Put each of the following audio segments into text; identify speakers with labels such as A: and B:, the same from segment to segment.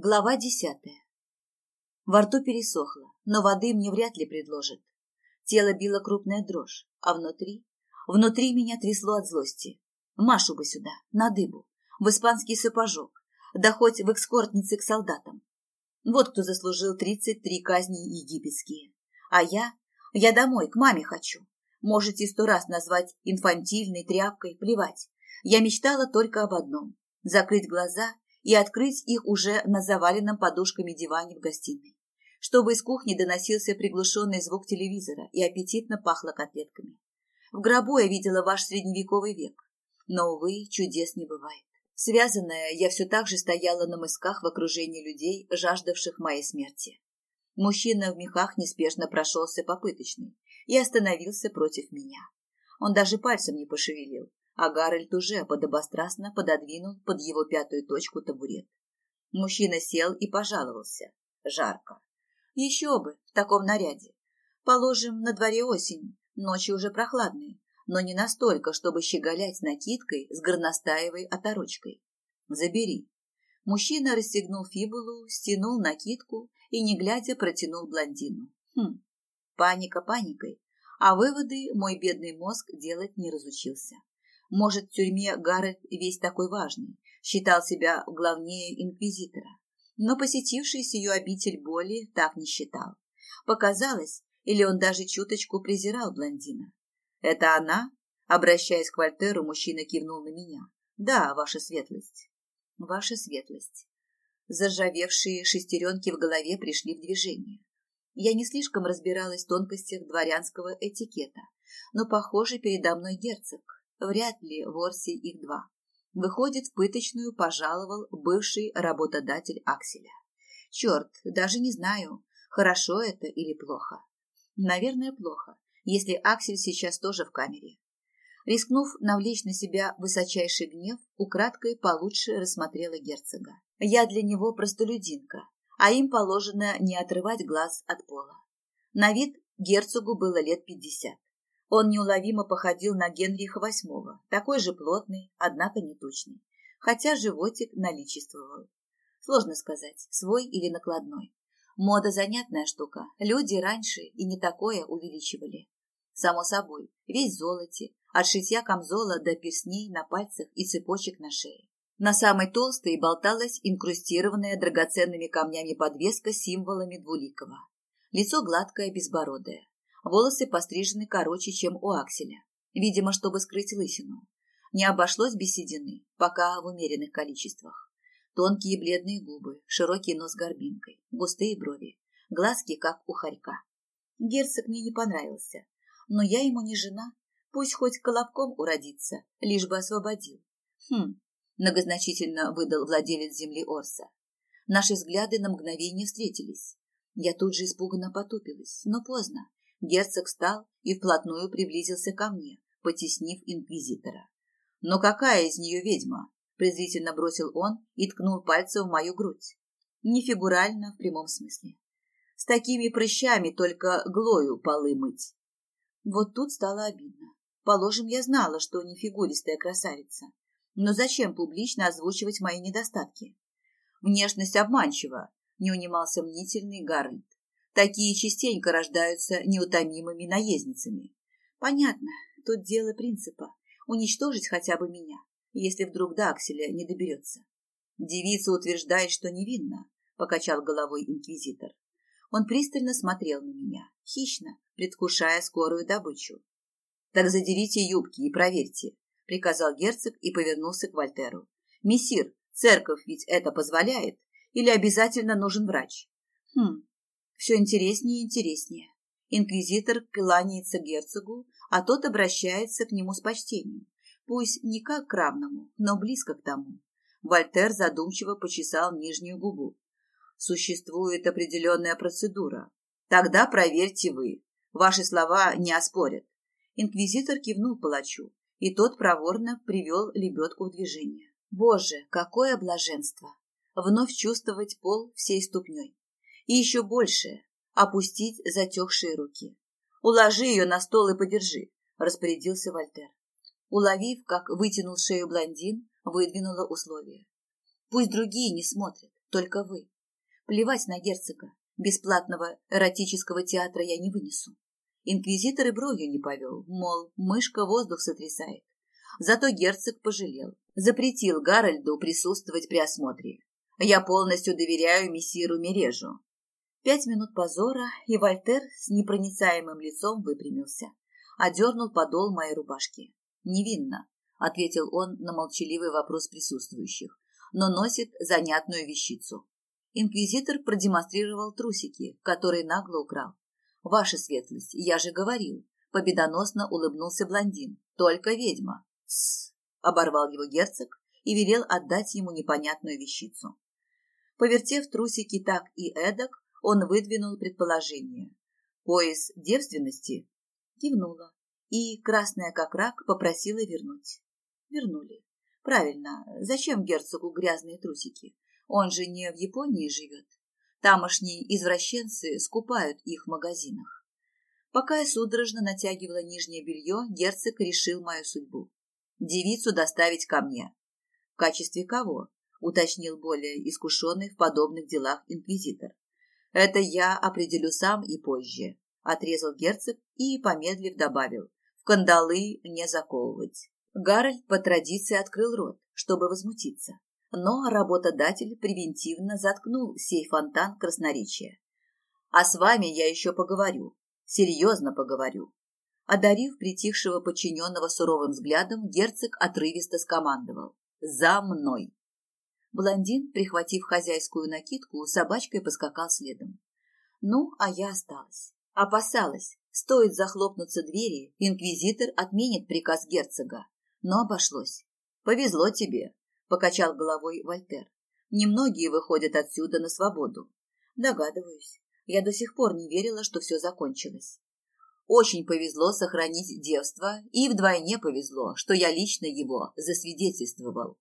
A: Глава десятая. Во рту пересохло, но воды мне вряд ли предложат. Тело било крупная дрожь, а внутри... Внутри меня трясло от злости. Машу бы сюда, на дыбу, в испанский сапожок, да хоть в экскортнице к солдатам. Вот кто заслужил тридцать три казни египетские. А я... Я домой, к маме хочу. Можете сто раз назвать инфантильной тряпкой, плевать. Я мечтала только об одном – закрыть глаза и открыть их уже на заваленном подушками диване в гостиной, чтобы из кухни доносился приглушенный звук телевизора и аппетитно пахло котлетками. В гробу я видела ваш средневековый век, но, увы, чудес не бывает. Связанная, я все так же стояла на мысках в окружении людей, жаждавших моей смерти. Мужчина в мехах неспешно прошелся по пыточной и остановился против меня. Он даже пальцем не пошевелил, а Гарольд уже подобострастно пододвинул под его пятую точку табурет. Мужчина сел и пожаловался. Жарко. Еще бы, в таком наряде. Положим, на дворе осень, ночи уже прохладные, но не настолько, чтобы щеголять накидкой с горностаевой оторочкой. Забери. Мужчина расстегнул фибулу, стянул накидку и, не глядя, протянул блондину. Хм, паника паникой, а выводы мой бедный мозг делать не разучился. Может, в тюрьме Гаррет весь такой важный, считал себя главнее инквизитора. Но посетивший сию обитель боли так не считал. Показалось, или он даже чуточку презирал блондина. «Это она?» Обращаясь к Вольтеру, мужчина кивнул на меня. «Да, ваша светлость». «Ваша светлость». Заржавевшие шестеренки в голове пришли в движение. Я не слишком разбиралась в тонкостях дворянского этикета, но, похоже, передо мной герцог, Вряд ли в Орсе их два. Выходит, в пыточную пожаловал бывший работодатель Акселя. Черт, даже не знаю, хорошо это или плохо. Наверное, плохо, если Аксель сейчас тоже в камере. Рискнув навлечь на себя высочайший гнев, украдкой получше рассмотрела герцога. Я для него простолюдинка, а им положено не отрывать глаз от пола. На вид герцогу было лет пятьдесят. Он неуловимо походил на Генриха VIII, такой же плотный, однако не точный, хотя животик наличествовал. Сложно сказать, свой или накладной. Мода занятная штука, люди раньше и не такое увеличивали. Само собой, весь золоте, от шитья камзола до персней на пальцах и цепочек на шее. На самой толстой болталась инкрустированная драгоценными камнями подвеска с символами двуликого. Лицо гладкое, безбородое. Волосы пострижены короче, чем у Акселя. Видимо, чтобы скрыть лысину. Не обошлось без седины, пока в умеренных количествах. Тонкие бледные губы, широкий нос горбинкой, густые брови, глазки, как у хорька. Герцог мне не понравился, но я ему не жена. Пусть хоть колобком уродится, лишь бы освободил. Хм, многозначительно выдал владелец земли Орса. Наши взгляды на мгновение встретились. Я тут же испуганно потупилась, но поздно. Герцог встал и вплотную приблизился ко мне, потеснив инквизитора. «Но какая из нее ведьма?» – презрительно бросил он и ткнул пальцем в мою грудь. Не фигурально, в прямом смысле. С такими прыщами только глою полы мыть. Вот тут стало обидно. Положим, я знала, что не фигуристая красавица. Но зачем публично озвучивать мои недостатки? Внешность обманчива, не унимался мнительный Гарольд. Такие частенько рождаются неутомимыми наездницами. Понятно, тут дело принципа. Уничтожить хотя бы меня, если вдруг до Акселя не доберется. Девица утверждает, что невинна, покачал головой инквизитор. Он пристально смотрел на меня, хищно, предвкушая скорую добычу. Так задерите юбки и проверьте, приказал герцог и повернулся к Вольтеру. Мессир, церковь ведь это позволяет? Или обязательно нужен врач? Хм, все интереснее и интереснее. Инквизитор кланяется герцогу, а тот обращается к нему с почтением. Пусть не как к равному, но близко к тому. Вольтер задумчиво почесал нижнюю губу. Существует определенная процедура. Тогда проверьте вы. Ваши слова не оспорят. Инквизитор кивнул палачу, и тот проворно привел лебедку в движение. Боже, какое блаженство! Вновь чувствовать пол всей ступней и еще большее – опустить затекшие руки. «Уложи ее на стол и подержи», – распорядился Вольтер. Уловив, как вытянул шею блондин, выдвинула условие. «Пусть другие не смотрят, Только вы. Плевать на герцога. Бесплатного эротического театра я не вынесу. Инквизитор и бровью не повел, мол, мышка воздух сотрясает. Зато герцог пожалел. Запретил Гарольду присутствовать при осмотре. Я полностью доверяю мессиру Мережу. Пять минут позора, и Вольтер с непроницаемым лицом выпрямился. Одернул подол моей рубашки. «Невинно», — ответил он на молчаливый вопрос присутствующих, но носит занятную вещицу. Инквизитор продемонстрировал трусики, которые нагло украл. «Ваша светлость, я же говорил», — победоносно улыбнулся блондин. «Только ведьма». «Тссс», — оборвал его герцог и велел отдать ему непонятную вещицу. Повертев трусики так и эдак, он выдвинул предположение. «Пояс девственности?» Кивнула. И, красная как рак, попросила вернуть. Вернули. Правильно. Зачем герцогу грязные трусики? Он же не в Японии живет. Тамошние извращенцы скупают их в магазинах. Пока я судорожно натягивала нижнее белье, герцог решил мою судьбу. Девицу доставить ко мне. В качестве кого? Уточнил более искушенный в подобных делах инквизитор. Это я определю сам и позже. Отрезал герцог и, помедлив, добавил. В кандалы не заковывать. Гарольд по традиции открыл рот, чтобы возмутиться но работодатель превентивно заткнул сей фонтан красноречия. А с вами я еще поговорю, серьезно поговорю. Одарив притихшего подчиненного суровым взглядом, герцог отрывисто скомандовал «За мной!». Блондин, прихватив хозяйскую накидку, собачкой поскакал следом. Ну, а я осталась. Опасалась, стоит захлопнуться двери, инквизитор отменит приказ герцога. Но обошлось. Повезло тебе, покачал головой Вольтер. Немногие выходят отсюда на свободу. Догадываюсь. Я до сих пор не верила, что все закончилось. Очень повезло сохранить девство, и вдвойне повезло, что я лично его засвидетельствовал.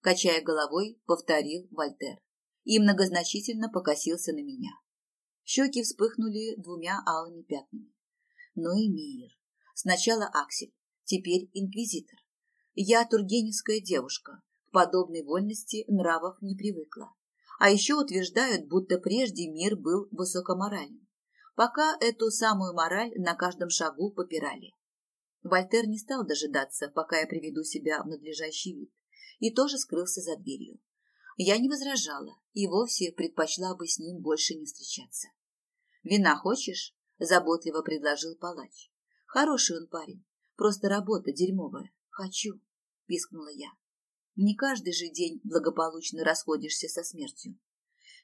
A: Качая головой, повторил Вольтер и многозначительно покосился на меня. Щеки вспыхнули двумя алыми пятнами. Ну и мир. Сначала Аксель, теперь инквизитор. Я тургеневская девушка, подобной вольности нравов не привыкла. А еще утверждают, будто прежде мир был высокоморальным. Пока эту самую мораль на каждом шагу попирали. Вольтер не стал дожидаться, пока я приведу себя в надлежащий вид, и тоже скрылся за дверью. Я не возражала и вовсе предпочла бы с ним больше не встречаться. «Вина хочешь?» – заботливо предложил палач. «Хороший он парень, просто работа дерьмовая. Хочу», – пискнула я. Не каждый же день благополучно расходишься со смертью.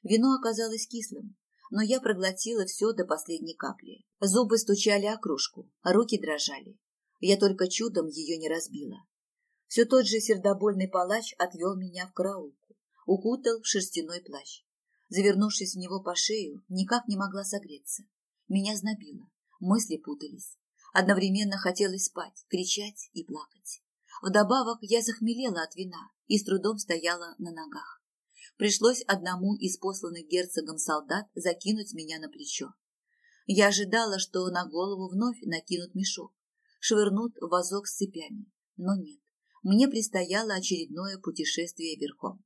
A: Вино оказалось кислым, но я проглотила все до последней капли. Зубы стучали о кружку, руки дрожали. Я только чудом ее не разбила. Все тот же сердобольный палач отвел меня в караулку, укутал в шерстяной плащ. Завернувшись в него по шею, никак не могла согреться. Меня знобило, мысли путались. Одновременно хотелось спать, кричать и плакать. Вдобавок я захмелела от вина и с трудом стояла на ногах. Пришлось одному из посланных герцогом солдат закинуть меня на плечо. Я ожидала, что на голову вновь накинут мешок, швырнут в вазок с цепями, но нет. Мне предстояло очередное путешествие верхом.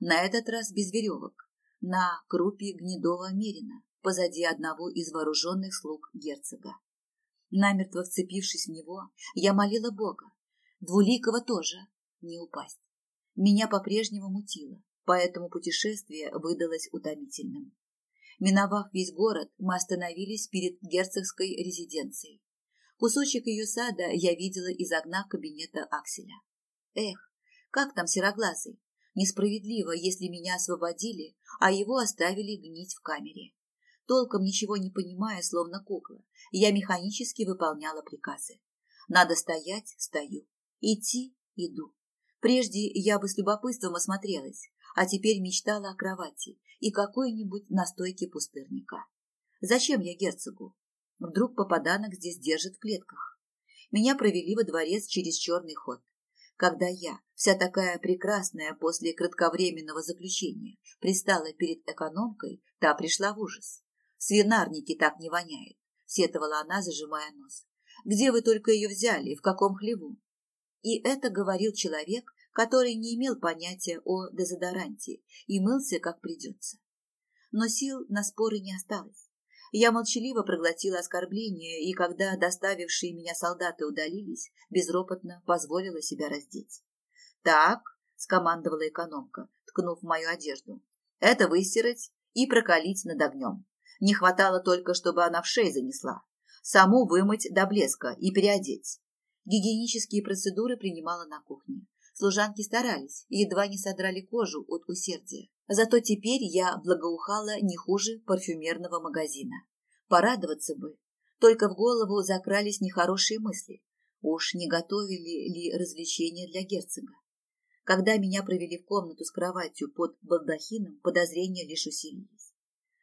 A: На этот раз без веревок, на крупе гнедого мерина, позади одного из вооруженных слуг герцога. Намертво вцепившись в него, я молила Бога, Двуликого тоже не упасть. Меня по-прежнему мутило, поэтому путешествие выдалось утомительным. Миновав весь город, мы остановились перед герцогской резиденцией. Кусочек ее сада я видела из окна кабинета Акселя. Эх, как там сероглазый? Несправедливо, если меня освободили, а его оставили гнить в камере. Толком ничего не понимая, словно кукла, я механически выполняла приказы. Надо стоять – стою. Идти – иду. Прежде я бы с любопытством осмотрелась, а теперь мечтала о кровати и какой-нибудь настойке пустырника. Зачем я герцогу? Вдруг попаданок здесь держит в клетках. Меня провели во дворец через черный ход. Когда я, вся такая прекрасная после кратковременного заключения, пристала перед экономкой, та пришла в ужас. Свинарники так не воняет, сетовала она, зажимая нос. Где вы только ее взяли, в каком хлеву? И это говорил человек, который не имел понятия о дезодоранте и мылся как придется. Но сил на споры не осталось. Я молчаливо проглотила оскорбление, и когда доставившие меня солдаты удалились, безропотно позволила себя раздеть. «Так», — скомандовала экономка, ткнув мою одежду, — «это выстирать и прокалить над огнем. Не хватало только, чтобы она в шею занесла. Саму вымыть до блеска и переодеть. Гигиенические процедуры принимала на кухне. Служанки старались и едва не содрали кожу от усердия. Зато теперь я благоухала не хуже парфюмерного магазина. Порадоваться бы. Только в голову закрались нехорошие мысли. Уж не готовили ли развлечения для герцога? Когда меня провели в комнату с кроватью под балдахином, подозрения лишь усилились.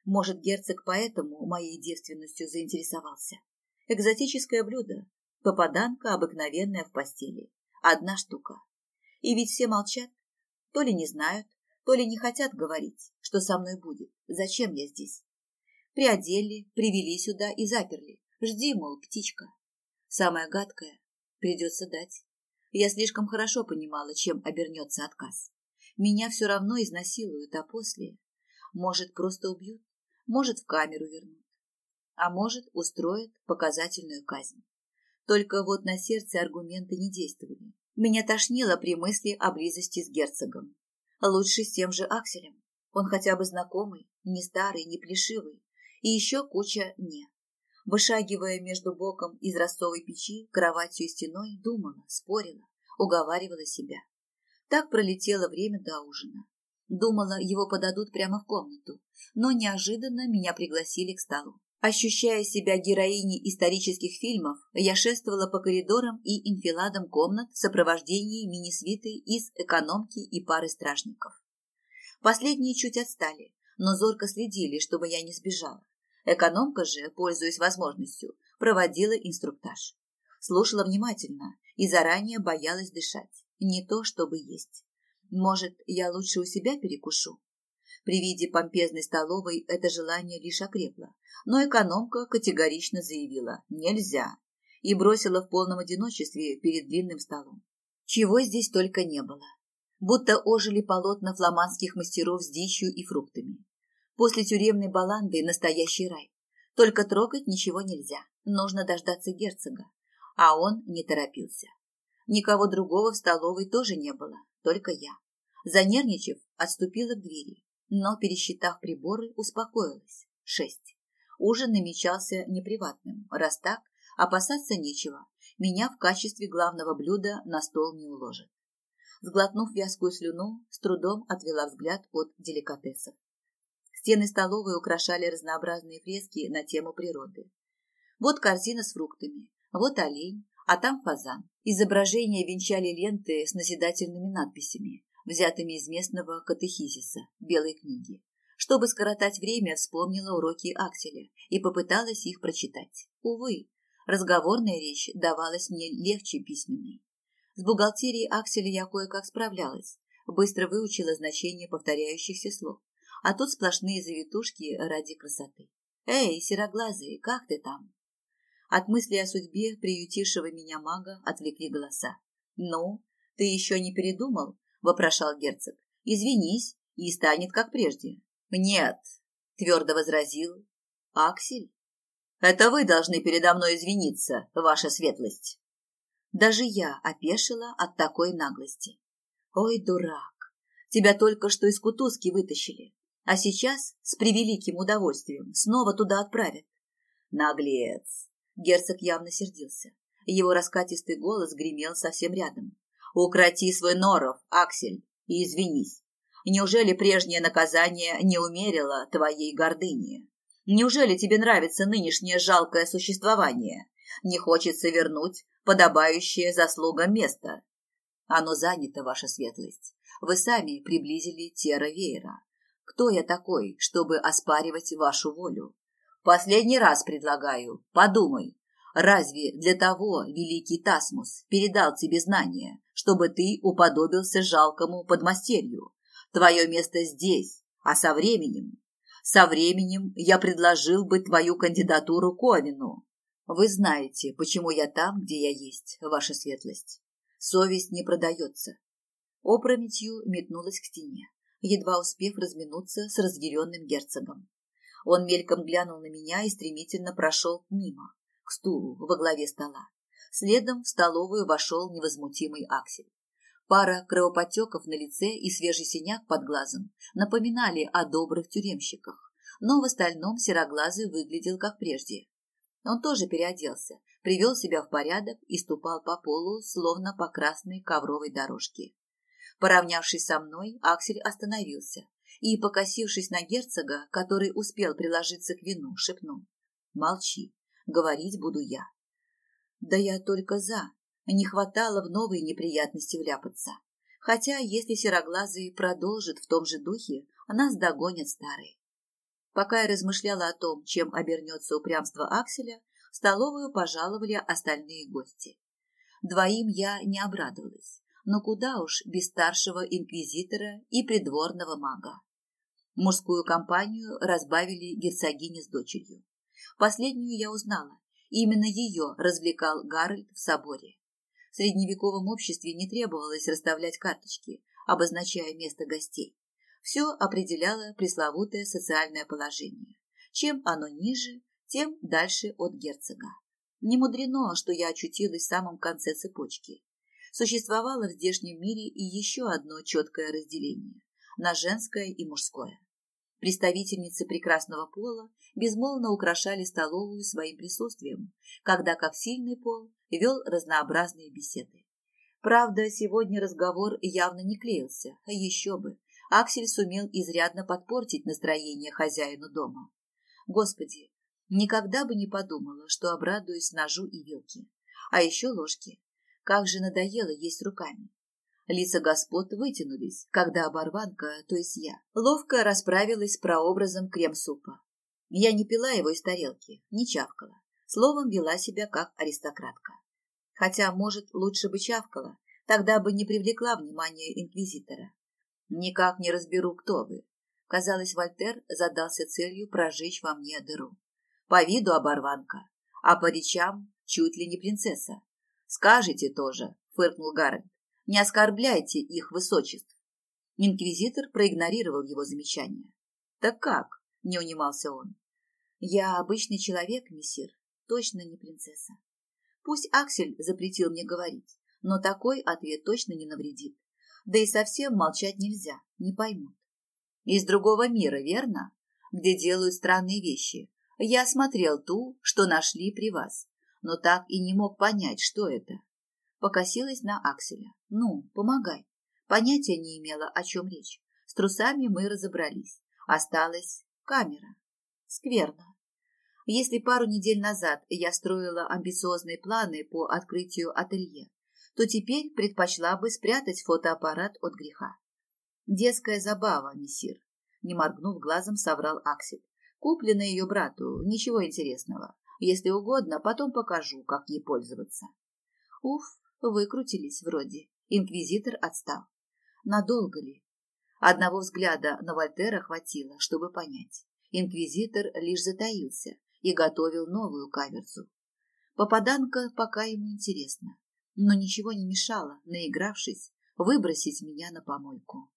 A: Может, герцог поэтому моей девственностью заинтересовался. Экзотическое блюдо, попаданка обыкновенная в постели. Одна штука. И ведь все молчат, то ли не знают, то ли не хотят говорить, что со мной будет, зачем я здесь. Приодели, привели сюда и заперли. Жди, мол, птичка. Самое гадкое придется дать. Я слишком хорошо понимала, чем обернется отказ. Меня все равно изнасилуют, а после... Может, просто убьют, может, в камеру вернут, а может, устроят показательную казнь. Только вот на сердце аргументы не действовали. Меня тошнило при мысли о близости с герцогом. Лучше с тем же Акселем. Он хотя бы знакомый, не старый, не плешивый. И еще куча «не». Вышагивая между боком из ростовой печи, кроватью и стеной, думала, спорила, уговаривала себя. Так пролетело время до ужина. Думала, его подадут прямо в комнату, но неожиданно меня пригласили к столу. Ощущая себя героиней исторических фильмов, я шествовала по коридорам и инфиладам комнат в сопровождении мини-свиты из экономки и пары стражников. Последние чуть отстали, но зорко следили, чтобы я не сбежала. Экономка же, пользуясь возможностью, проводила инструктаж. Слушала внимательно и заранее боялась дышать. Не то, чтобы есть. Может, я лучше у себя перекушу? При виде помпезной столовой это желание лишь окрепло, но экономка категорично заявила «нельзя» и бросила в полном одиночестве перед длинным столом. Чего здесь только не было. Будто ожили полотна фламандских мастеров с дичью и фруктами. После тюремной баланды настоящий рай. Только трогать ничего нельзя, нужно дождаться герцога. А он не торопился. Никого другого в столовой тоже не было, только я. Занервничав, отступила к двери но, пересчитав приборы, успокоилась. Шесть. Ужин намечался неприватным. Раз так, опасаться нечего. Меня в качестве главного блюда на стол не уложат. Сглотнув вязкую слюну, с трудом отвела взгляд от деликатесов. Стены столовой украшали разнообразные фрески на тему природы. Вот корзина с фруктами, вот олень, а там фазан. Изображения венчали ленты с назидательными надписями взятыми из местного катехизиса, белой книги. Чтобы скоротать время, вспомнила уроки Акселя и попыталась их прочитать. Увы, разговорная речь давалась мне легче письменной. С бухгалтерией Акселя я кое-как справлялась, быстро выучила значение повторяющихся слов, а тут сплошные завитушки ради красоты. «Эй, сероглазый, как ты там?» От мысли о судьбе приютившего меня мага отвлекли голоса. «Ну, ты еще не передумал?» Вопрошал герцог. Извинись, и станет как прежде. Нет, твердо возразил Аксель. Это вы должны передо мной извиниться, ваша светлость. Даже я опешила от такой наглости. Ой, дурак, тебя только что из кутузки вытащили, а сейчас с превеликим удовольствием снова туда отправят. Наглец! Герцог явно сердился. Его раскатистый голос гремел совсем рядом. Укроти свой норов, Аксель, и извинись. Неужели прежнее наказание не умерило твоей гордыни? Неужели тебе нравится нынешнее жалкое существование? Не хочется вернуть подобающее заслугам место? Оно занято, ваша светлость. Вы сами приблизили Тера Веера. Кто я такой, чтобы оспаривать вашу волю? Последний раз предлагаю, подумай, Разве для того великий Тасмус передал тебе знания, чтобы ты уподобился жалкому подмастерью? Твое место здесь, а со временем... Со временем я предложил бы твою кандидатуру Ковину. Вы знаете, почему я там, где я есть, ваша светлость. Совесть не продается. Опрометью метнулась к стене, едва успев разминуться с разъяренным герцогом. Он мельком глянул на меня и стремительно прошел мимо, к стулу во главе стола. Следом в столовую вошел невозмутимый Аксель. Пара кровоподтеков на лице и свежий синяк под глазом напоминали о добрых тюремщиках, но в остальном сероглазый выглядел как прежде. Он тоже переоделся, привел себя в порядок и ступал по полу, словно по красной ковровой дорожке. Поравнявшись со мной, Аксель остановился и, покосившись на герцога, который успел приложиться к вину, шепнул. «Молчи, говорить буду я». «Да я только за», не хватало в новые неприятности вляпаться. Хотя, если сероглазый продолжит в том же духе, нас догонят старые. Пока я размышляла о том, чем обернется упрямство Акселя, в столовую пожаловали остальные гости. Двоим я не обрадовалась, но куда уж без старшего инквизитора и придворного мага. Мужскую компанию разбавили герцогини с дочерью. Последнюю я узнала. Именно ее развлекал Гарольд в соборе. В средневековом обществе не требовалось расставлять карточки, обозначая место гостей. Все определяло пресловутое социальное положение. Чем оно ниже, тем дальше от герцога. Не мудрено, что я очутилась в самом конце цепочки. Существовало в здешнем мире и еще одно четкое разделение – на женское и мужское. Представительницы прекрасного пола безмолвно украшали столовую своим присутствием, когда как сильный пол вел разнообразные беседы. Правда, сегодня разговор явно не клеился, а еще бы. Аксель сумел изрядно подпортить настроение хозяину дома. Господи, никогда бы не подумала, что обрадуюсь ножу и вилке. А еще ложки. Как же надоело есть руками. Лица господ вытянулись, когда оборванка, то есть я, ловко расправилась с прообразом крем-супа. Я не пила его из тарелки, не чавкала. Словом, вела себя как аристократка. Хотя, может, лучше бы чавкала, тогда бы не привлекла внимание инквизитора. Никак не разберу, кто вы. Казалось, Вольтер задался целью прожечь во мне дыру. По виду оборванка, а по речам чуть ли не принцесса. Скажите тоже, фыркнул Гарольд. Не оскорбляйте их высочеств. Инквизитор проигнорировал его замечание. Так как? Не унимался он. Я обычный человек, мессир, точно не принцесса. Пусть Аксель запретил мне говорить, но такой ответ точно не навредит. Да и совсем молчать нельзя, не поймут. Из другого мира, верно? Где делают странные вещи. Я смотрел ту, что нашли при вас, но так и не мог понять, что это. Покосилась на Акселя. Ну, помогай. Понятия не имела, о чем речь. С трусами мы разобрались. Осталась камера. Скверно. Если пару недель назад я строила амбициозные планы по открытию ателье, то теперь предпочла бы спрятать фотоаппарат от греха. Детская забава, мессир. Не моргнув глазом, соврал Аксель. Куплена ее брату, ничего интересного. Если угодно, потом покажу, как ей пользоваться. Уф, Выкрутились вроде. Инквизитор отстал. Надолго ли? Одного взгляда на Вольтера хватило, чтобы понять. Инквизитор лишь затаился и готовил новую каверзу. Попаданка пока ему интересна, но ничего не мешало, наигравшись, выбросить меня на помойку.